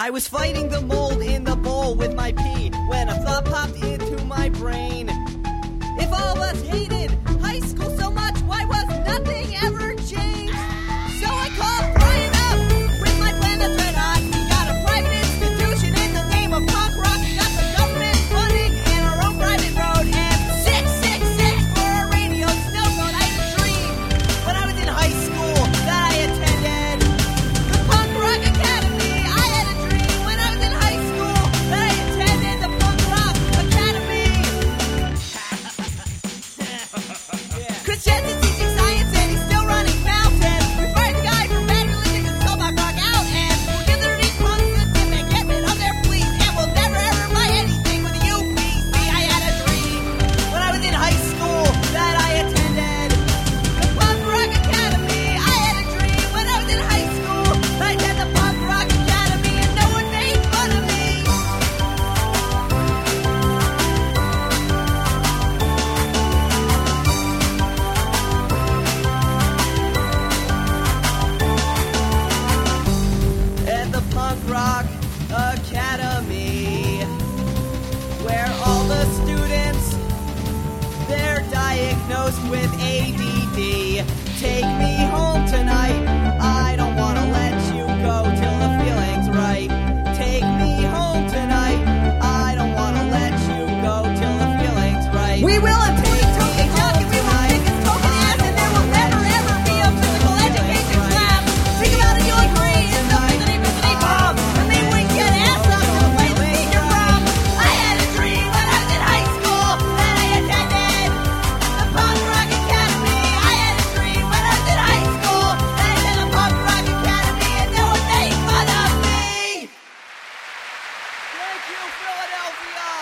I was fighting the mold in the bowl with my pee when a thought popped into my brain. If all of us hated diagnosed with ADD. Take me Philadelphia.